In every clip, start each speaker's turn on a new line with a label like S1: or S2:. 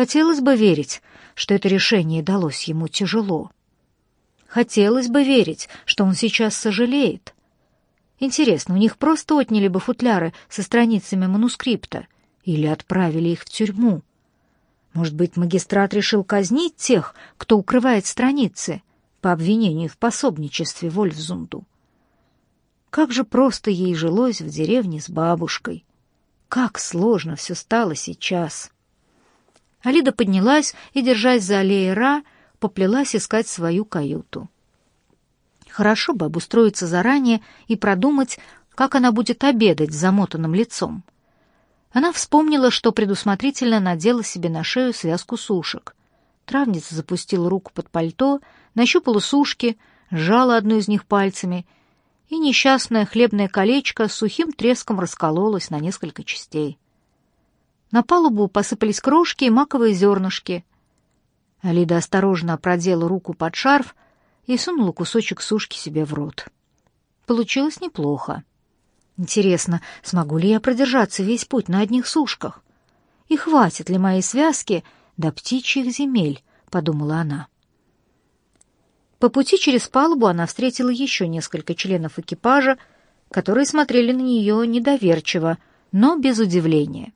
S1: Хотелось бы верить, что это решение далось ему тяжело. Хотелось бы верить, что он сейчас сожалеет. Интересно, у них просто отняли бы футляры со страницами манускрипта или отправили их в тюрьму? Может быть, магистрат решил казнить тех, кто укрывает страницы, по обвинению в пособничестве Вольфзунду? Как же просто ей жилось в деревне с бабушкой. Как сложно все стало сейчас. Алида поднялась и, держась за аллеей Ра, поплелась искать свою каюту. Хорошо бы обустроиться заранее и продумать, как она будет обедать с замотанным лицом. Она вспомнила, что предусмотрительно надела себе на шею связку сушек. Травница запустила руку под пальто, нащупала сушки, сжала одну из них пальцами, и несчастное хлебное колечко с сухим треском раскололось на несколько частей. На палубу посыпались крошки и маковые зернышки. Алида осторожно продела руку под шарф и сунула кусочек сушки себе в рот. Получилось неплохо. Интересно, смогу ли я продержаться весь путь на одних сушках? И хватит ли моей связки до птичьих земель, подумала она. По пути через палубу она встретила еще несколько членов экипажа, которые смотрели на нее недоверчиво, но без удивления.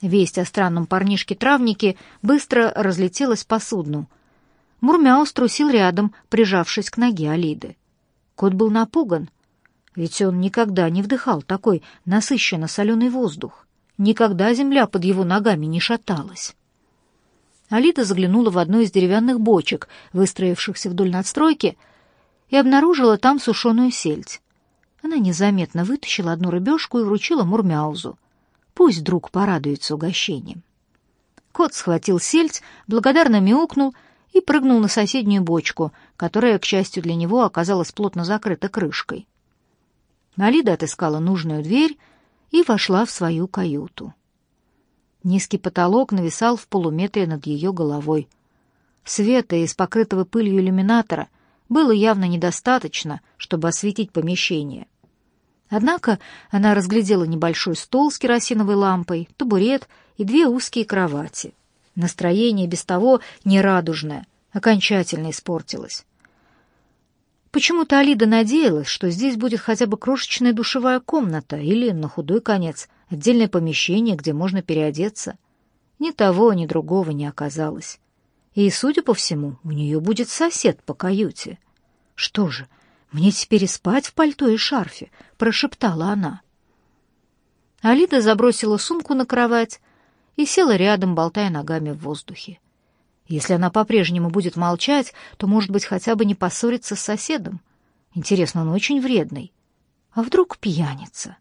S1: Весть о странном парнишке-травнике быстро разлетелась по судну. Мурмяус трусил рядом, прижавшись к ноге Алиды. Кот был напуган, ведь он никогда не вдыхал такой насыщенно соленый воздух. Никогда земля под его ногами не шаталась. Алида заглянула в одну из деревянных бочек, выстроившихся вдоль надстройки, и обнаружила там сушеную сельдь. Она незаметно вытащила одну рыбешку и вручила Мурмяузу. Пусть друг порадуется угощением. Кот схватил сельдь, благодарно мяукнул и прыгнул на соседнюю бочку, которая, к счастью для него, оказалась плотно закрыта крышкой. Алида отыскала нужную дверь и вошла в свою каюту. Низкий потолок нависал в полуметре над ее головой. Света из покрытого пылью иллюминатора было явно недостаточно, чтобы осветить помещение — Однако она разглядела небольшой стол с керосиновой лампой, табурет и две узкие кровати. Настроение без того нерадужное, окончательно испортилось. Почему-то Алида надеялась, что здесь будет хотя бы крошечная душевая комната или, на худой конец, отдельное помещение, где можно переодеться. Ни того, ни другого не оказалось. И, судя по всему, у нее будет сосед по каюте. Что же, «Мне теперь и спать в пальто и шарфе», — прошептала она. Алида забросила сумку на кровать и села рядом, болтая ногами в воздухе. Если она по-прежнему будет молчать, то, может быть, хотя бы не поссориться с соседом. Интересно, он очень вредный. А вдруг пьяница?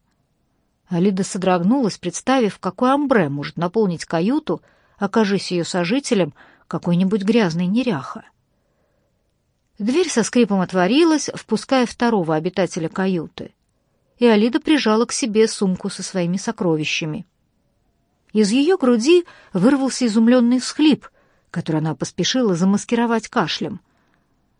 S1: Алида содрогнулась, представив, какой амбре может наполнить каюту, окажись ее сожителем какой-нибудь грязный неряха. Дверь со скрипом отворилась, впуская второго обитателя каюты, и Алида прижала к себе сумку со своими сокровищами. Из ее груди вырвался изумленный всхлип, который она поспешила замаскировать кашлем.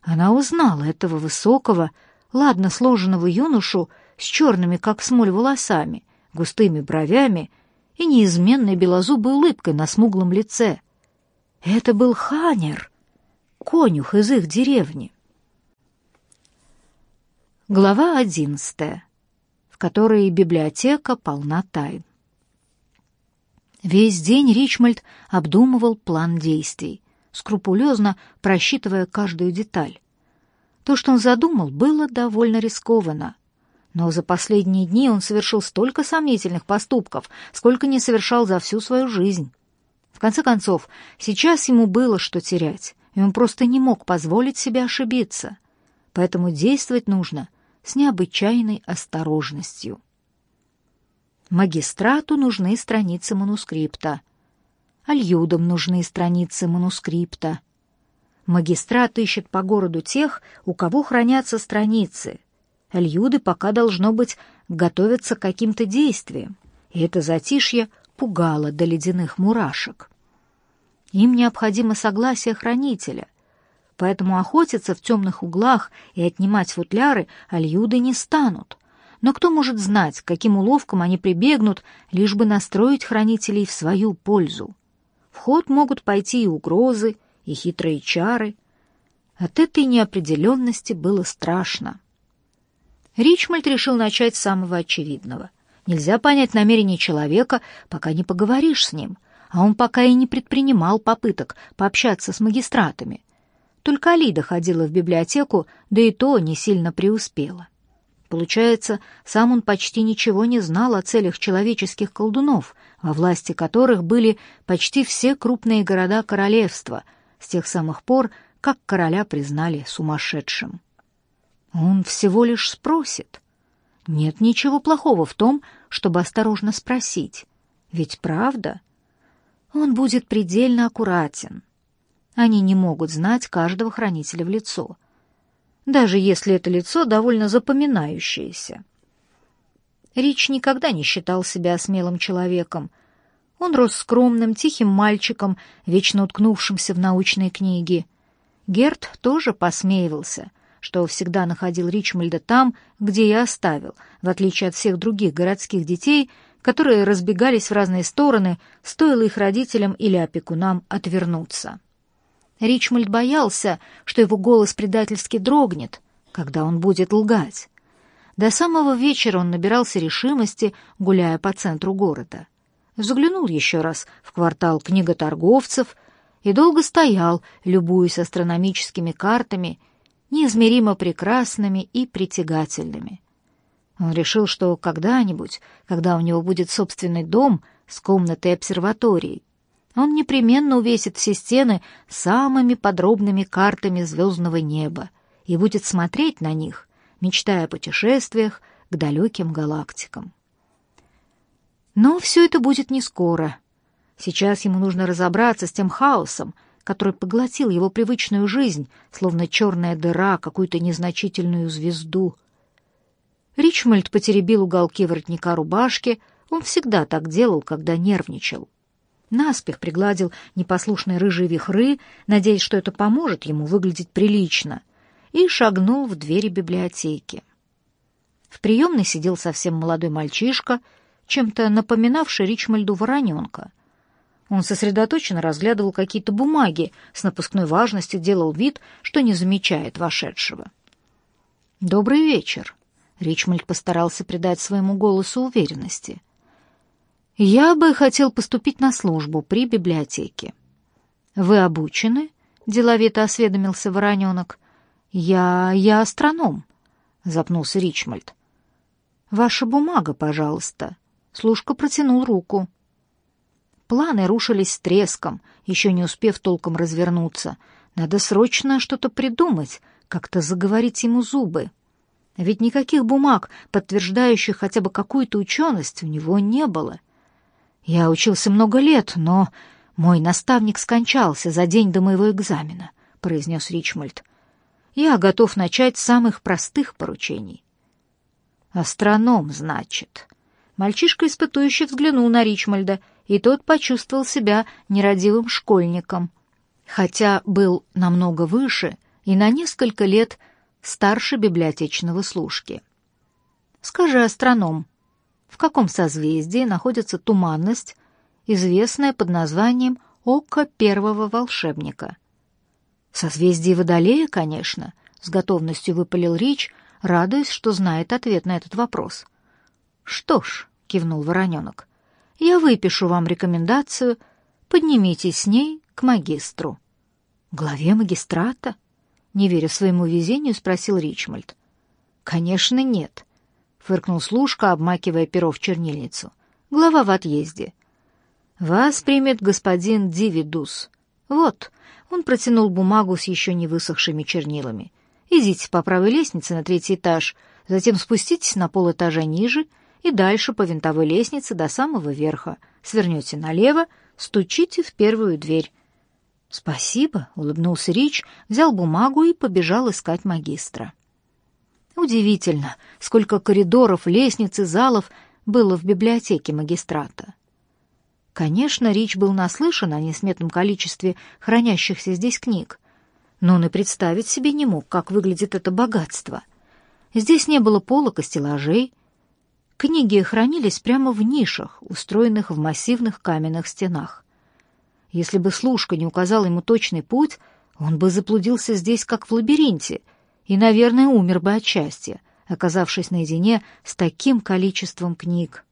S1: Она узнала этого высокого, ладно сложенного юношу с черными, как смоль, волосами, густыми бровями и неизменной белозубой улыбкой на смуглом лице. Это был Ханер — конюх из их деревни. Глава одиннадцатая, в которой библиотека полна тайн. Весь день Ричмольд обдумывал план действий, скрупулезно просчитывая каждую деталь. То, что он задумал, было довольно рискованно. Но за последние дни он совершил столько сомнительных поступков, сколько не совершал за всю свою жизнь. В конце концов, сейчас ему было что терять и он просто не мог позволить себе ошибиться. Поэтому действовать нужно с необычайной осторожностью. Магистрату нужны страницы манускрипта. Альюдам нужны страницы манускрипта. Магистрат ищет по городу тех, у кого хранятся страницы. Альюды пока, должно быть, готовятся к каким-то действиям, и это затишье пугало до ледяных мурашек. Им необходимо согласие хранителя, поэтому охотиться в темных углах и отнимать футляры альюды не станут. Но кто может знать, каким уловкам они прибегнут, лишь бы настроить хранителей в свою пользу? В ход могут пойти и угрозы, и хитрые чары. От этой неопределенности было страшно. Ричмольд решил начать с самого очевидного. Нельзя понять намерение человека, пока не поговоришь с ним, а он пока и не предпринимал попыток пообщаться с магистратами. Только Алида ходила в библиотеку, да и то не сильно преуспела. Получается, сам он почти ничего не знал о целях человеческих колдунов, во власти которых были почти все крупные города королевства, с тех самых пор, как короля признали сумасшедшим. Он всего лишь спросит. Нет ничего плохого в том, чтобы осторожно спросить. Ведь правда? Он будет предельно аккуратен. Они не могут знать каждого хранителя в лицо, даже если это лицо довольно запоминающееся. Рич никогда не считал себя смелым человеком. Он рос скромным, тихим мальчиком, вечно уткнувшимся в научные книги. Герт тоже посмеивался, что всегда находил Ричмольда там, где и оставил, в отличие от всех других городских детей, которые разбегались в разные стороны, стоило их родителям или опекунам отвернуться. Ричмольд боялся, что его голос предательски дрогнет, когда он будет лгать. До самого вечера он набирался решимости, гуляя по центру города. Заглянул еще раз в квартал книготорговцев и долго стоял, любуясь астрономическими картами неизмеримо прекрасными и притягательными. Он решил, что когда-нибудь, когда у него будет собственный дом с комнатой обсерватории, он непременно увесит все стены самыми подробными картами звездного неба и будет смотреть на них, мечтая о путешествиях к далеким галактикам. Но все это будет не скоро. Сейчас ему нужно разобраться с тем хаосом, который поглотил его привычную жизнь, словно черная дыра, какую-то незначительную звезду. Ричмольд потеребил уголки воротника рубашки, он всегда так делал, когда нервничал. Наспех пригладил непослушные рыжие вихры, надеясь, что это поможет ему выглядеть прилично, и шагнул в двери библиотеки. В приемной сидел совсем молодой мальчишка, чем-то напоминавший Ричмольду вороненка. Он сосредоточенно разглядывал какие-то бумаги, с напускной важностью делал вид, что не замечает вошедшего. «Добрый вечер», — Ричмольд постарался придать своему голосу уверенности. «Я бы хотел поступить на службу при библиотеке». «Вы обучены?» — деловито осведомился вороненок. «Я... я астроном», — запнулся Ричмольд. «Ваша бумага, пожалуйста». Служка протянул руку. Планы рушились с треском, еще не успев толком развернуться. Надо срочно что-то придумать, как-то заговорить ему зубы. Ведь никаких бумаг, подтверждающих хотя бы какую-то ученость, у него не было. Я учился много лет, но мой наставник скончался за день до моего экзамена, произнес Ричмольд. Я готов начать с самых простых поручений. Астроном, значит. Мальчишка испытующе взглянул на Ричмольда — и тот почувствовал себя нерадивым школьником, хотя был намного выше и на несколько лет старше библиотечного служки. Скажи, астроном, в каком созвездии находится туманность, известная под названием Око первого волшебника? В созвездии Водолея, конечно, с готовностью выпалил Рич, радуясь, что знает ответ на этот вопрос. Что ж, кивнул Вороненок, я выпишу вам рекомендацию, поднимитесь с ней к магистру». «Главе магистрата?» — не веря своему везению, спросил Ричмольд. «Конечно, нет», — фыркнул служка, обмакивая перо в чернильницу. «Глава в отъезде». «Вас примет господин Дивидус. Вот». Он протянул бумагу с еще не высохшими чернилами. «Идите по правой лестнице на третий этаж, затем спуститесь на полэтажа ниже и дальше по винтовой лестнице до самого верха. Свернете налево, стучите в первую дверь. «Спасибо», — улыбнулся Рич, взял бумагу и побежал искать магистра. Удивительно, сколько коридоров, лестниц и залов было в библиотеке магистрата. Конечно, Рич был наслышан о несметном количестве хранящихся здесь книг, но он и представить себе не мог, как выглядит это богатство. Здесь не было полок и стеллажей, Книги хранились прямо в нишах, устроенных в массивных каменных стенах. Если бы служка не указал ему точный путь, он бы заблудился здесь, как в лабиринте, и, наверное, умер бы от счастья, оказавшись наедине с таким количеством книг.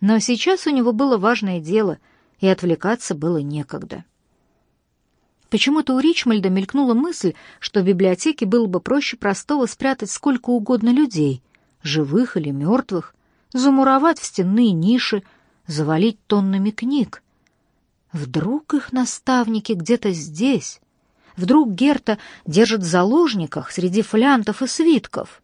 S1: Но сейчас у него было важное дело, и отвлекаться было некогда. Почему-то у Ричмальда мелькнула мысль, что в библиотеке было бы проще простого спрятать сколько угодно людей, живых или мертвых, замуровать в стенные ниши, завалить тоннами книг. Вдруг их наставники где-то здесь? Вдруг Герта держит в заложниках среди флянтов и свитков?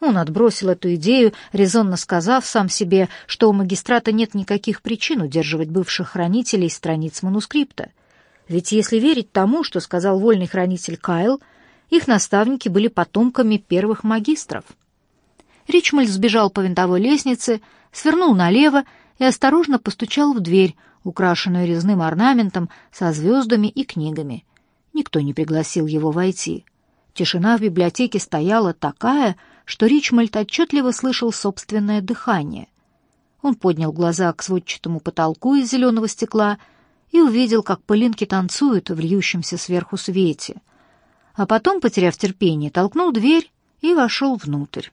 S1: Он отбросил эту идею, резонно сказав сам себе, что у магистрата нет никаких причин удерживать бывших хранителей страниц манускрипта. Ведь если верить тому, что сказал вольный хранитель Кайл, их наставники были потомками первых магистров. Ричмольд сбежал по винтовой лестнице, свернул налево и осторожно постучал в дверь, украшенную резным орнаментом со звездами и книгами. Никто не пригласил его войти. Тишина в библиотеке стояла такая, что Ричмольд отчетливо слышал собственное дыхание. Он поднял глаза к сводчатому потолку из зеленого стекла и увидел, как пылинки танцуют в льющемся сверху свете. А потом, потеряв терпение, толкнул дверь и вошел внутрь.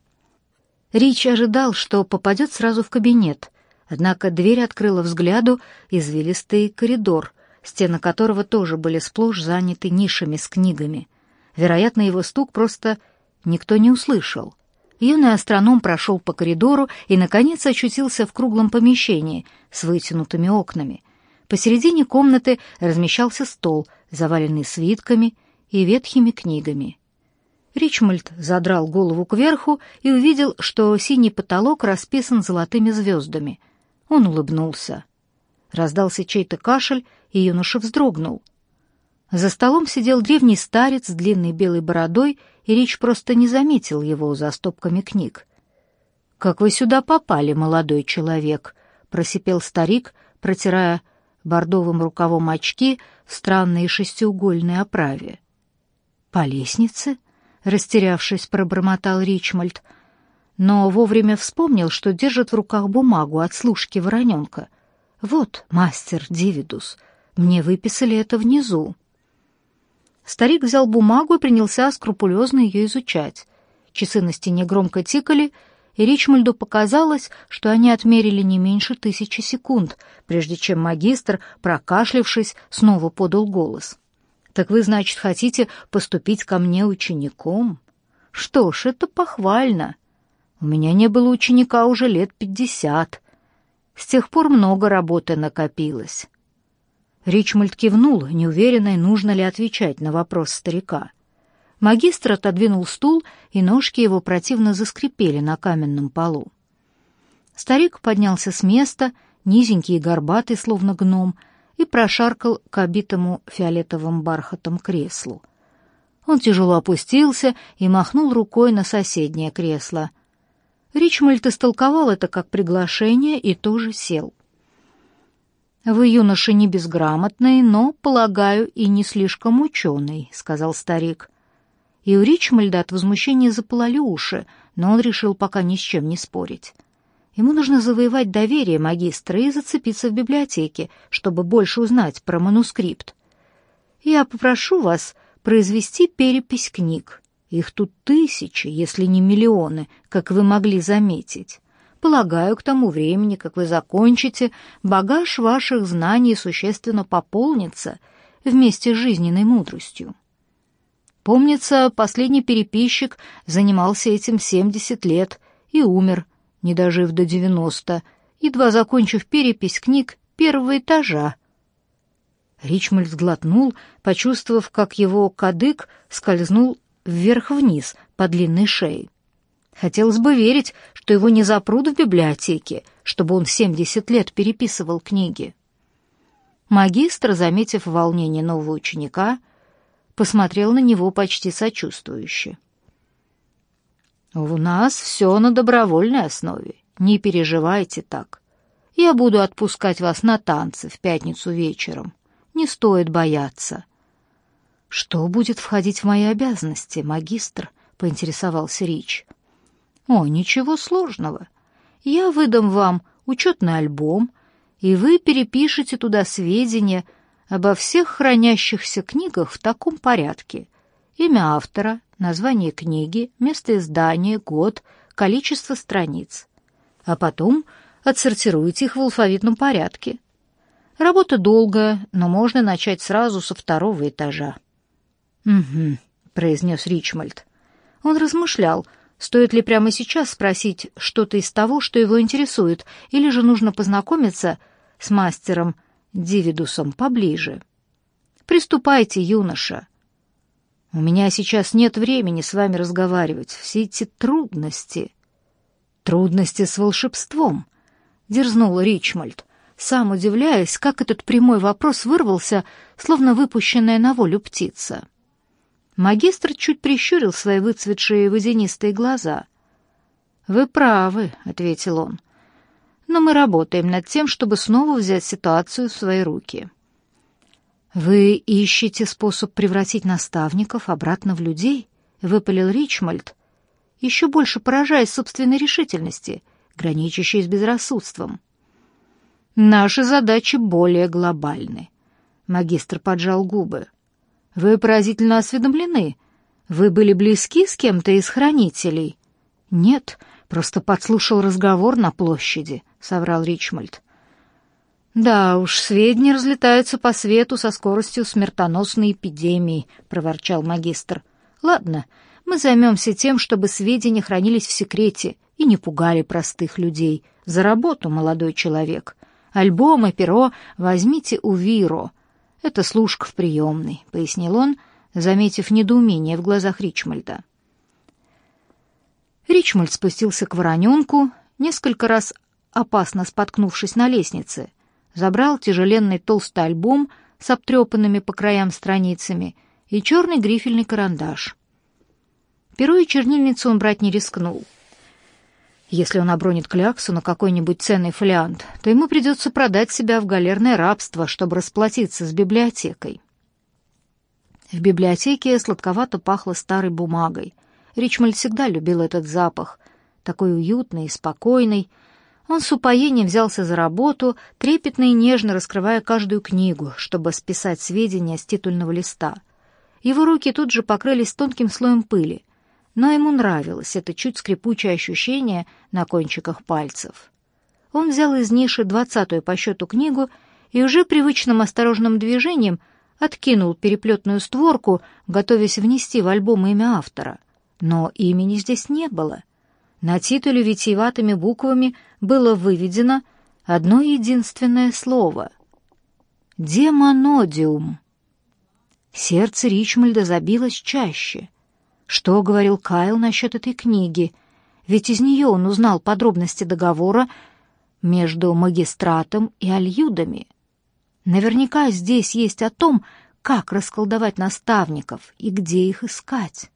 S1: Рич ожидал, что попадет сразу в кабинет, однако дверь открыла взгляду извилистый коридор, стены которого тоже были сплошь заняты нишами с книгами. Вероятно, его стук просто никто не услышал. Юный астроном прошел по коридору и, наконец, очутился в круглом помещении с вытянутыми окнами. Посередине комнаты размещался стол, заваленный свитками и ветхими книгами. Ричмольд задрал голову кверху и увидел, что синий потолок расписан золотыми звездами. Он улыбнулся. Раздался чей-то кашель, и юноша вздрогнул. За столом сидел древний старец с длинной белой бородой, и Рич просто не заметил его за стопками книг. «Как вы сюда попали, молодой человек?» — просипел старик, протирая бордовым рукавом очки в странной шестиугольной оправе. «По лестнице?» растерявшись, пробормотал Ричмольд, но вовремя вспомнил, что держит в руках бумагу от служки вороненка. «Вот, мастер Дивидус, мне выписали это внизу». Старик взял бумагу и принялся скрупулезно ее изучать. Часы на стене громко тикали, и Ричмольду показалось, что они отмерили не меньше тысячи секунд, прежде чем магистр, прокашлявшись, снова подал голос. Так вы, значит, хотите поступить ко мне учеником? Что ж, это похвально. У меня не было ученика уже лет пятьдесят. С тех пор много работы накопилось. Ричмольд кивнул, неуверенный, нужно ли отвечать на вопрос старика. Магистр отодвинул стул, и ножки его противно заскрипели на каменном полу. Старик поднялся с места, низенький и горбатый, словно гном, и прошаркал к обитому фиолетовым бархатом креслу. Он тяжело опустился и махнул рукой на соседнее кресло. Ричмольд истолковал это как приглашение и тоже сел. «Вы, юноша, не безграмотный, но, полагаю, и не слишком ученый», — сказал старик. И у Ричмольда от возмущения запылали уши, но он решил пока ни с чем не спорить. Ему нужно завоевать доверие магистра и зацепиться в библиотеке, чтобы больше узнать про манускрипт. Я попрошу вас произвести перепись книг. Их тут тысячи, если не миллионы, как вы могли заметить. Полагаю, к тому времени, как вы закончите, багаж ваших знаний существенно пополнится вместе с жизненной мудростью. Помнится, последний переписчик занимался этим 70 лет и умер – не дожив до девяносто, едва закончив перепись книг первого этажа. Ричмольд сглотнул, почувствовав, как его кадык скользнул вверх-вниз по длинной шее. Хотелось бы верить, что его не запрут в библиотеке, чтобы он семьдесят лет переписывал книги. Магистр, заметив волнение нового ученика, посмотрел на него почти сочувствующе. «У нас все на добровольной основе. Не переживайте так. Я буду отпускать вас на танцы в пятницу вечером. Не стоит бояться». «Что будет входить в мои обязанности, магистр?» — поинтересовался Рич. «О, ничего сложного. Я выдам вам учетный альбом, и вы перепишете туда сведения обо всех хранящихся книгах в таком порядке. Имя автора, название книги, место издания, год, количество страниц. А потом отсортируйте их в алфавитном порядке. Работа долгая, но можно начать сразу со второго этажа. «Угу», — произнес Ричмольд. Он размышлял, стоит ли прямо сейчас спросить что-то из того, что его интересует, или же нужно познакомиться с мастером Дивидусом поближе. «Приступайте, юноша. У меня сейчас нет времени с вами разговаривать. Все эти трудности...» «Трудности с волшебством», — дерзнул Ричмольд, сам удивляясь, как этот прямой вопрос вырвался, словно выпущенная на волю птица. Магистр чуть прищурил свои выцветшие водянистые глаза. «Вы правы», — ответил он. «Но мы работаем над тем, чтобы снова взять ситуацию в свои руки». «Вы ищете способ превратить наставников обратно в людей?» — выпалил Ричмольд, еще больше поражаясь собственной решительности, граничащей с безрассудством. «Наши задачи более глобальны», — магистр поджал губы. Вы поразительно осведомлены. Вы были близки с кем-то из хранителей? Нет, просто подслушал разговор на площади, соврал Ричмольд. Да уж, сведения разлетаются по свету со скоростью смертоносной эпидемии, проворчал магистр. Ладно, мы займемся тем, чтобы сведения хранились в секрете и не пугали простых людей. За работу, молодой человек. Альбом и перо возьмите у Виро. «Это служка в приемной», — пояснил он, заметив недоумение в глазах Ричмольда. Ричмольд спустился к вороненку, несколько раз опасно споткнувшись на лестнице, забрал тяжеленный толстый альбом с обтрепанными по краям страницами и черный грифельный карандаш. Перо и чернильницу он брать не рискнул — если он обронит кляксу на какой-нибудь ценный фолиант, то ему придется продать себя в галерное рабство, чтобы расплатиться с библиотекой. В библиотеке сладковато пахло старой бумагой. Ричмольд всегда любил этот запах, такой уютный и спокойный. Он с упоением взялся за работу, трепетно и нежно раскрывая каждую книгу, чтобы списать сведения с титульного листа. Его руки тут же покрылись тонким слоем пыли но ему нравилось это чуть скрипучее ощущение на кончиках пальцев. Он взял из ниши двадцатую по счету книгу и уже привычным осторожным движением откинул переплетную створку, готовясь внести в альбом имя автора. Но имени здесь не было. На титуле витиеватыми буквами было выведено одно единственное слово — «Демонодиум». Сердце Ричмольда забилось чаще — что говорил Кайл насчет этой книги? Ведь из нее он узнал подробности договора между магистратом и альюдами. Наверняка здесь есть о том, как расколдовать наставников и где их искать.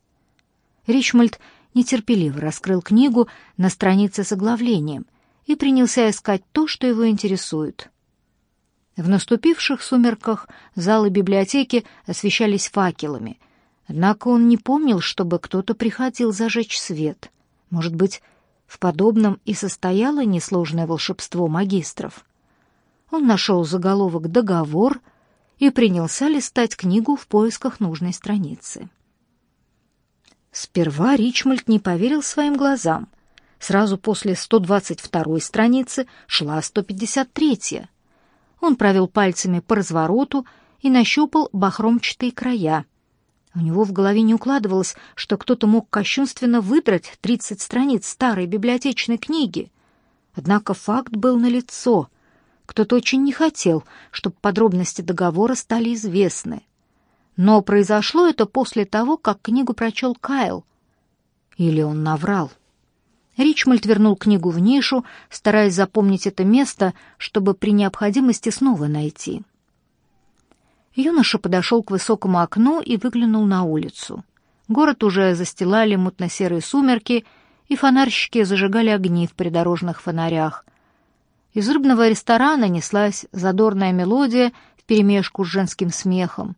S1: Ричмольд нетерпеливо раскрыл книгу на странице с оглавлением и принялся искать то, что его интересует. В наступивших сумерках залы библиотеки освещались факелами — Однако он не помнил, чтобы кто-то приходил зажечь свет. Может быть, в подобном и состояло несложное волшебство магистров. Он нашел заголовок «Договор» и принялся листать книгу в поисках нужной страницы. Сперва Ричмольд не поверил своим глазам. Сразу после 122-й страницы шла 153-я. Он провел пальцами по развороту и нащупал бахромчатые края — у него в голове не укладывалось, что кто-то мог кощунственно выдрать тридцать страниц старой библиотечной книги. Однако факт был налицо. Кто-то очень не хотел, чтобы подробности договора стали известны. Но произошло это после того, как книгу прочел Кайл. Или он наврал. Ричмольд вернул книгу в нишу, стараясь запомнить это место, чтобы при необходимости снова найти. Юноша подошел к высокому окну и выглянул на улицу. Город уже застилали мутно-серые сумерки, и фонарщики зажигали огни в придорожных фонарях. Из рыбного ресторана неслась задорная мелодия вперемешку с женским смехом.